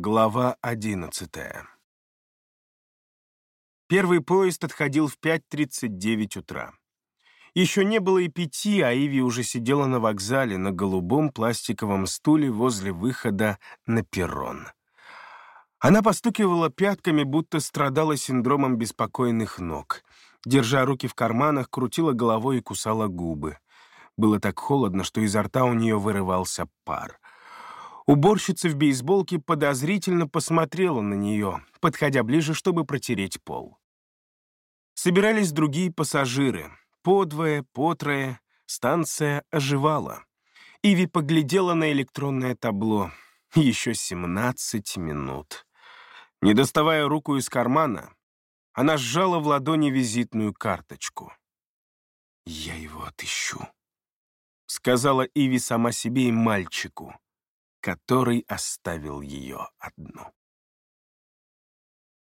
Глава одиннадцатая. Первый поезд отходил в 5.39 утра. Еще не было и пяти, а Иви уже сидела на вокзале на голубом пластиковом стуле возле выхода на перрон. Она постукивала пятками, будто страдала синдромом беспокойных ног. Держа руки в карманах, крутила головой и кусала губы. Было так холодно, что изо рта у нее вырывался пар. Уборщица в бейсболке подозрительно посмотрела на нее, подходя ближе, чтобы протереть пол. Собирались другие пассажиры. Подвое, потрое, станция оживала. Иви поглядела на электронное табло. Еще 17 минут. Не доставая руку из кармана, она сжала в ладони визитную карточку. «Я его отыщу», — сказала Иви сама себе и мальчику который оставил ее одну.